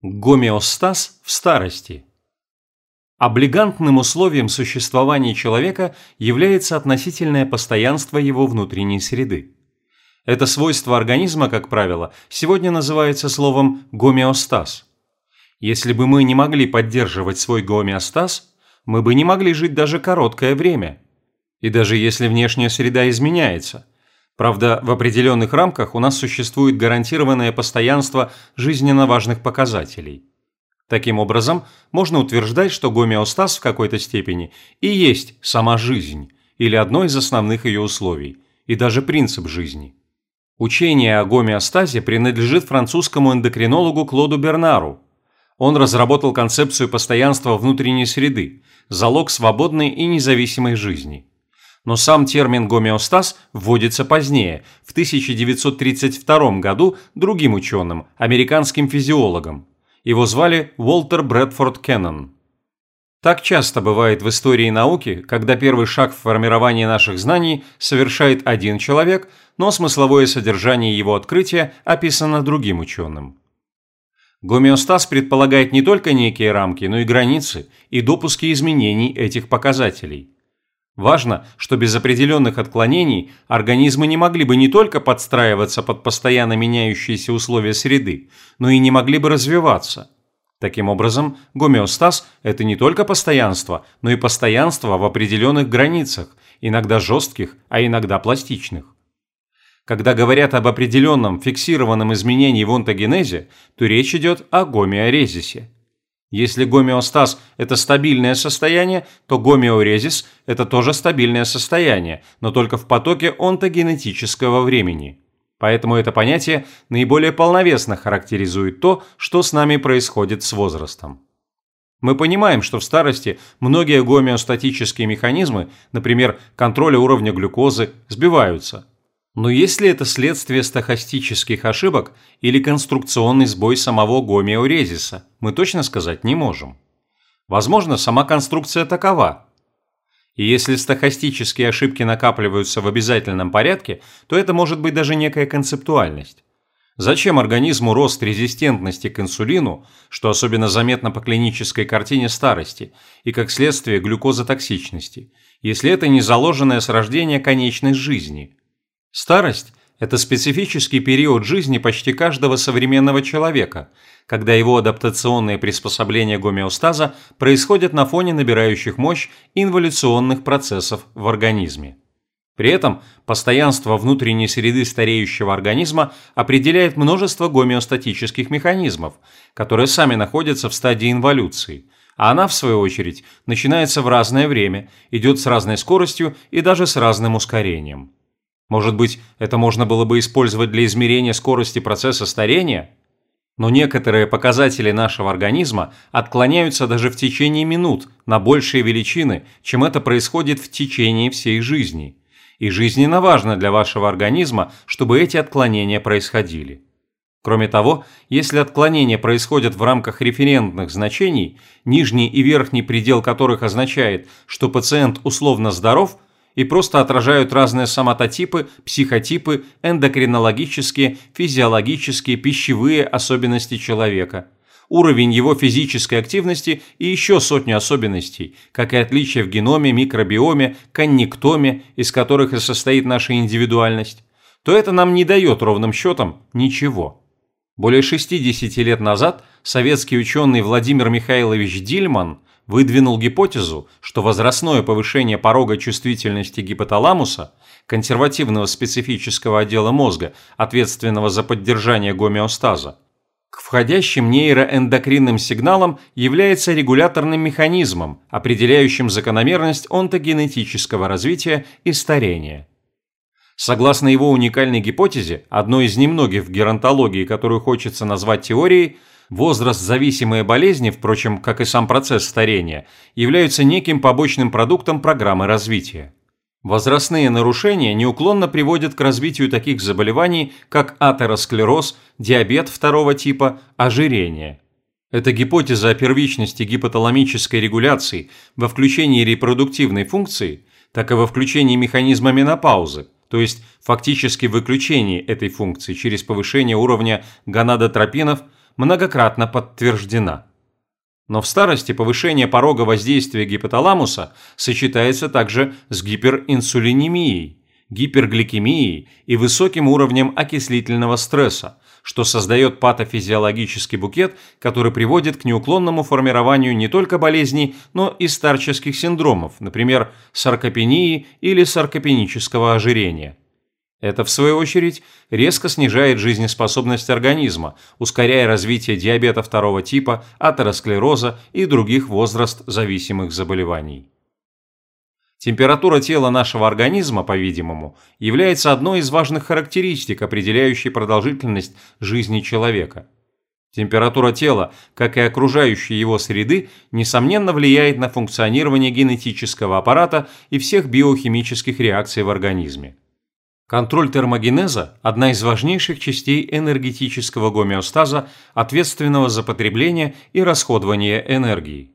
Гомеостаз в старости. Облигантным условием существования человека является относительное постоянство его внутренней среды. Это свойство организма, как правило, сегодня называется словом гомеостаз. Если бы мы не могли поддерживать свой гомеостаз, мы бы не могли жить даже короткое время. И даже если внешняя среда изменяется – Правда, в определенных рамках у нас существует гарантированное постоянство жизненно важных показателей. Таким образом, можно утверждать, что гомеостаз в какой-то степени и есть сама жизнь, или одно из основных ее условий, и даже принцип жизни. Учение о гомеостазе принадлежит французскому эндокринологу Клоду Бернару. Он разработал концепцию постоянства внутренней среды, залог свободной и независимой жизни но сам термин гомеостаз вводится позднее, в 1932 году другим ученым, американским физиологом. Его звали Уолтер Брэдфорд Кеннон. Так часто бывает в истории науки, когда первый шаг в формировании наших знаний совершает один человек, но смысловое содержание его открытия описано другим ученым. Гомеостаз предполагает не только некие рамки, но и границы и допуски изменений этих показателей – Важно, что без определенных отклонений организмы не могли бы не только подстраиваться под постоянно меняющиеся условия среды, но и не могли бы развиваться. Таким образом, гомеостаз – это не только постоянство, но и постоянство в определенных границах, иногда жестких, а иногда пластичных. Когда говорят об определенном фиксированном изменении в онтогенезе, то речь идет о гомеорезисе. Если гомеостаз – это стабильное состояние, то гомеорезис – это тоже стабильное состояние, но только в потоке онтогенетического времени. Поэтому это понятие наиболее полновесно характеризует то, что с нами происходит с возрастом. Мы понимаем, что в старости многие гомеостатические механизмы, например, контроля уровня глюкозы, сбиваются – но есть ли это следствие стохастических ошибок или конструкционный сбой самого гомеорезиса, мы точно сказать не можем. Возможно, сама конструкция такова. И если стохастические ошибки накапливаются в обязательном порядке, то это может быть даже некая концептуальность. Зачем организму рост резистентности к инсулину, что особенно заметно по клинической картине старости, и как следствие глюкозотоксичности, если это не заложенная с рождения конечность жизни – Старость – это специфический период жизни почти каждого современного человека, когда его адаптационные приспособления гомеостаза происходят на фоне набирающих мощь инволюционных процессов в организме. При этом постоянство внутренней среды стареющего организма определяет множество гомеостатических механизмов, которые сами находятся в стадии инволюции, а она, в свою очередь, начинается в разное время, идет с разной скоростью и даже с разным ускорением. Может быть, это можно было бы использовать для измерения скорости процесса старения? Но некоторые показатели нашего организма отклоняются даже в течение минут на большие величины, чем это происходит в течение всей жизни. И жизненно важно для вашего организма, чтобы эти отклонения происходили. Кроме того, если отклонения происходят в рамках референтных значений, нижний и верхний предел которых означает, что пациент условно здоров – и просто отражают разные соматотипы, психотипы, эндокринологические, физиологические, пищевые особенности человека, уровень его физической активности и еще сотню особенностей, как и отличия в геноме, микробиоме, коннектоме, из которых и состоит наша индивидуальность, то это нам не дает ровным счетом ничего. Более 60 лет назад советский ученый Владимир Михайлович Дильман выдвинул гипотезу, что возрастное повышение порога чувствительности гипоталамуса, консервативного специфического отдела мозга, ответственного за поддержание гомеостаза, к входящим нейроэндокринным сигналам является регуляторным механизмом, определяющим закономерность онтогенетического развития и старения. Согласно его уникальной гипотезе, одной из немногих в геронтологии, которую хочется назвать теорией, Возраст-зависимые болезни, впрочем, как и сам процесс старения, являются неким побочным продуктом программы развития. Возрастные нарушения неуклонно приводят к развитию таких заболеваний, как атеросклероз, диабет второго типа, ожирение. Эта гипотеза о первичности гипоталамической регуляции во включении репродуктивной функции, так и во включении механизма менопаузы, то есть фактически выключении этой функции через повышение уровня гонадотропинов – многократно подтверждена. Но в старости повышение порога воздействия гипоталамуса сочетается также с гиперинсулинемией, гипергликемией и высоким уровнем окислительного стресса, что создает патофизиологический букет, который приводит к неуклонному формированию не только болезней, но и старческих синдромов, например, саркопении или саркопенического ожирения. Это, в свою очередь, резко снижает жизнеспособность организма, ускоряя развитие диабета второго типа, атеросклероза и других возраст-зависимых заболеваний. Температура тела нашего организма, по-видимому, является одной из важных характеристик, определяющей продолжительность жизни человека. Температура тела, как и окружающей его среды, несомненно влияет на функционирование генетического аппарата и всех биохимических реакций в организме. Контроль термогенеза – одна из важнейших частей энергетического гомеостаза, ответственного за потребление и расходование энергии.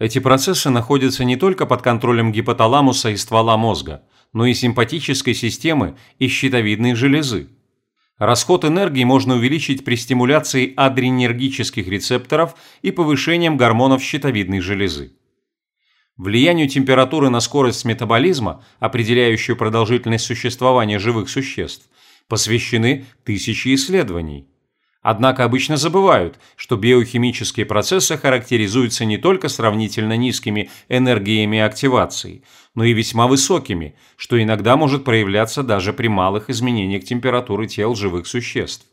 Эти процессы находятся не только под контролем гипоталамуса и ствола мозга, но и симпатической системы и щитовидной железы. Расход энергии можно увеличить при стимуляции адренергических рецепторов и повышением гормонов щитовидной железы. Влиянию температуры на скорость метаболизма, определяющую продолжительность существования живых существ, посвящены тысячи исследований. Однако обычно забывают, что биохимические процессы характеризуются не только сравнительно низкими энергиями активации, но и весьма высокими, что иногда может проявляться даже при малых изменениях температуры тел живых существ.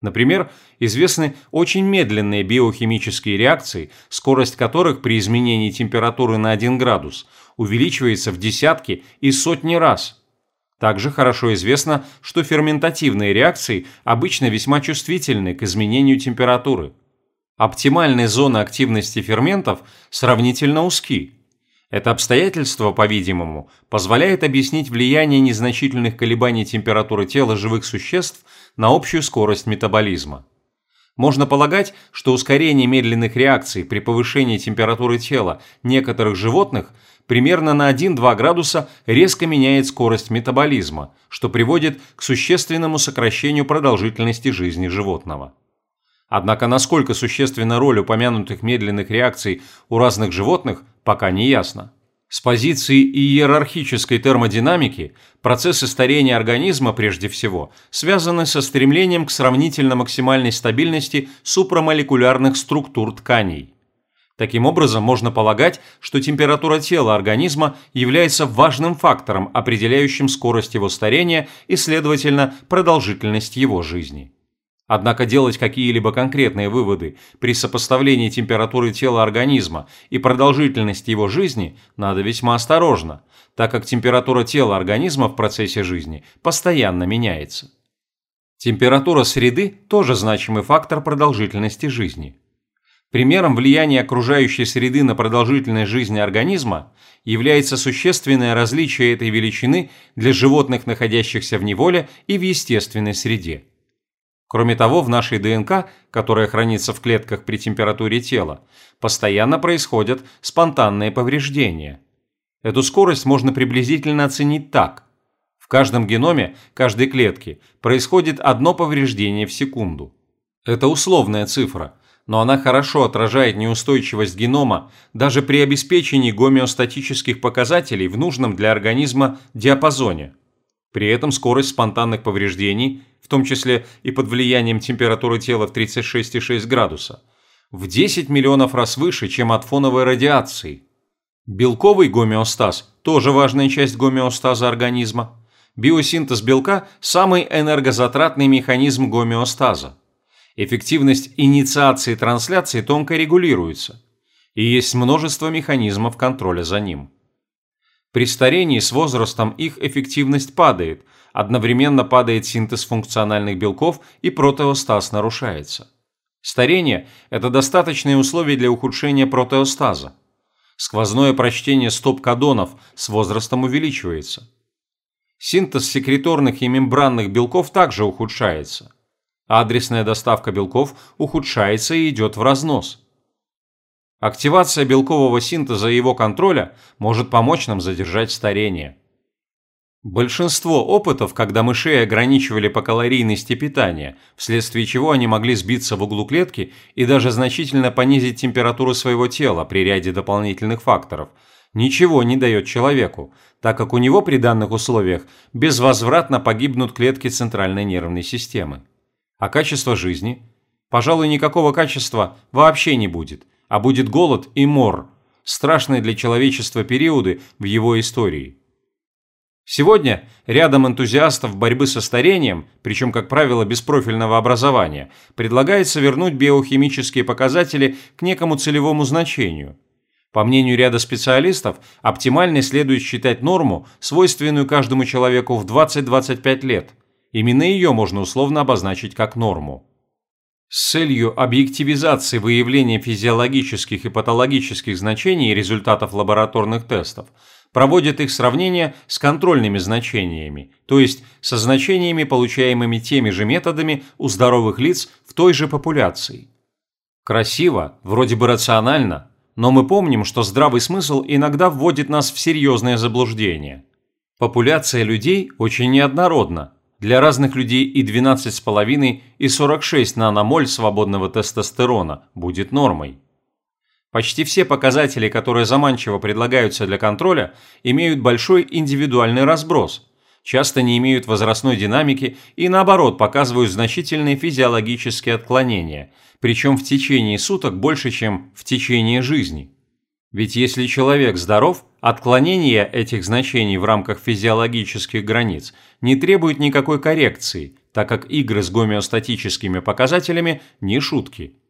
Например, известны очень медленные биохимические реакции, скорость которых при изменении температуры на 1 градус увеличивается в десятки и сотни раз – также хорошо известно, что ферментативные реакции обычно весьма чувствительны к изменению температуры. Оптимальные зоны активности ферментов сравнительно узки. Это обстоятельство, по-видимому, позволяет объяснить влияние незначительных колебаний температуры тела живых существ на общую скорость метаболизма. Можно полагать, что ускорение медленных реакций при повышении температуры тела некоторых животных – примерно на 1-2 градуса резко меняет скорость метаболизма, что приводит к существенному сокращению продолжительности жизни животного. Однако насколько существенна роль упомянутых медленных реакций у разных животных, пока не ясно. С позиции иерархической термодинамики процессы старения организма прежде всего связаны со стремлением к сравнительно максимальной стабильности супрамолекулярных структур тканей. Таким образом, можно полагать, что температура тела организма является важным фактором, определяющим скорость его старения и, следовательно, продолжительность его жизни. Однако делать какие-либо конкретные выводы при сопоставлении температуры тела организма и продолжительности его жизни надо весьма осторожно, так как температура тела организма в процессе жизни постоянно меняется. Температура среды тоже значимый фактор продолжительности жизни. Примером влияния окружающей среды на продолжительность жизни организма является существенное различие этой величины для животных, находящихся в неволе и в естественной среде. Кроме того, в нашей ДНК, которая хранится в клетках при температуре тела, постоянно происходят спонтанные повреждения. Эту скорость можно приблизительно оценить так. В каждом геноме каждой клетки происходит одно повреждение в секунду. Это условная цифра – но она хорошо отражает неустойчивость генома даже при обеспечении гомеостатических показателей в нужном для организма диапазоне. При этом скорость спонтанных повреждений, в том числе и под влиянием температуры тела в 36,6 градуса, в 10 миллионов раз выше, чем от фоновой радиации. Белковый гомеостаз – тоже важная часть гомеостаза организма. Биосинтез белка – самый энергозатратный механизм гомеостаза. Эффективность инициации трансляции тонко регулируется, и есть множество механизмов контроля за ним. При старении с возрастом их эффективность падает, одновременно падает синтез функциональных белков и протеостаз нарушается. Старение – это достаточные условия для ухудшения протеостаза. Сквозное прочтение стоп-кодонов с возрастом увеличивается. Синтез секреторных и мембранных белков также ухудшается. Адресная доставка белков ухудшается и идет в разнос. Активация белкового синтеза и его контроля может помочь нам задержать старение. Большинство опытов, когда мышей ограничивали по калорийности питания, вследствие чего они могли сбиться в углу клетки и даже значительно понизить температуру своего тела при ряде дополнительных факторов, ничего не дает человеку, так как у него при данных условиях безвозвратно погибнут клетки центральной нервной системы. А качество жизни? Пожалуй, никакого качества вообще не будет, а будет голод и мор, страшные для человечества периоды в его истории. Сегодня рядом энтузиастов борьбы со старением, причем, как правило, без профильного образования, предлагается вернуть биохимические показатели к некому целевому значению. По мнению ряда специалистов, оптимальной следует считать норму, свойственную каждому человеку в 20-25 лет. Именно ее можно условно обозначить как норму. С целью объективизации выявления физиологических и патологических значений результатов лабораторных тестов – проводит их сравнение с контрольными значениями, то есть со значениями, получаемыми теми же методами у здоровых лиц в той же популяции. Красиво, вроде бы рационально, но мы помним, что здравый смысл иногда вводит нас в серьезное заблуждение. Популяция людей очень неоднородна. Для разных людей и 12,5 и 46 наномоль свободного тестостерона будет нормой. Почти все показатели, которые заманчиво предлагаются для контроля, имеют большой индивидуальный разброс, часто не имеют возрастной динамики и наоборот показывают значительные физиологические отклонения, причем в течение суток больше, чем в течение жизни. Ведь если человек здоров, отклонение этих значений в рамках физиологических границ не требует никакой коррекции, так как игры с гомеостатическими показателями не шутки –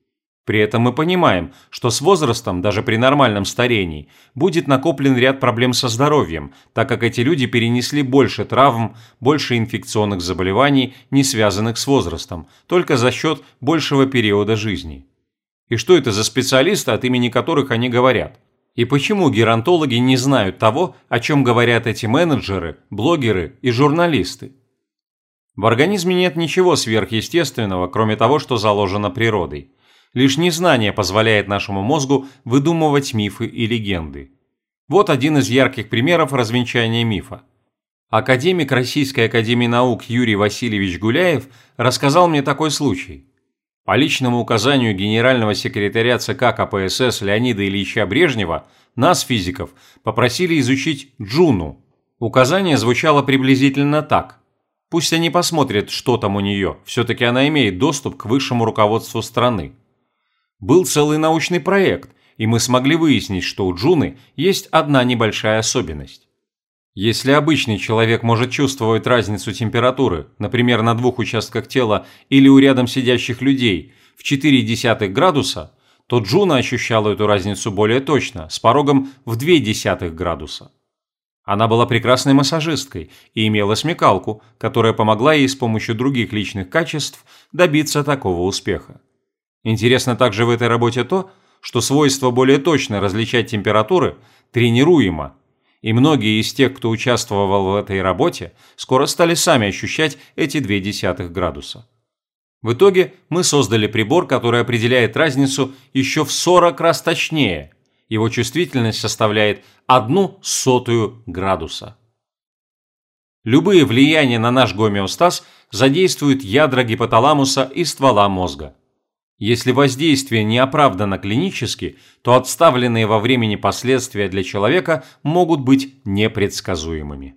при этом мы понимаем, что с возрастом, даже при нормальном старении, будет накоплен ряд проблем со здоровьем, так как эти люди перенесли больше травм, больше инфекционных заболеваний, не связанных с возрастом, только за счет большего периода жизни. И что это за специалисты, от имени которых они говорят? И почему геронтологи не знают того, о чем говорят эти менеджеры, блогеры и журналисты? В организме нет ничего сверхъестественного, кроме того, что заложено природой. Лишь незнание позволяет нашему мозгу выдумывать мифы и легенды. Вот один из ярких примеров развенчания мифа. Академик Российской Академии Наук Юрий Васильевич Гуляев рассказал мне такой случай. По личному указанию генерального секретаря ЦК КПСС Леонида Ильича Брежнева нас, физиков, попросили изучить Джуну. Указание звучало приблизительно так. Пусть они посмотрят, что там у нее, все-таки она имеет доступ к высшему руководству страны. Был целый научный проект, и мы смогли выяснить, что у Джуны есть одна небольшая особенность. Если обычный человек может чувствовать разницу температуры, например, на двух участках тела или у рядом сидящих людей, в 0,4 градуса, то Джуна ощущала эту разницу более точно, с порогом в 0,2 градуса. Она была прекрасной массажисткой и имела смекалку, которая помогла ей с помощью других личных качеств добиться такого успеха. Интересно также в этой работе то, что свойство более точно различать температуры тренируемо, и многие из тех, кто участвовал в этой работе, скоро стали сами ощущать эти 0,2 градуса. В итоге мы создали прибор, который определяет разницу еще в 40 раз точнее. Его чувствительность составляет одну сотую градуса. Любые влияния на наш гомеостаз задействуют ядра гипоталамуса и ствола мозга. Если воздействие не оправдано клинически, то отставленные во времени последствия для человека могут быть непредсказуемыми.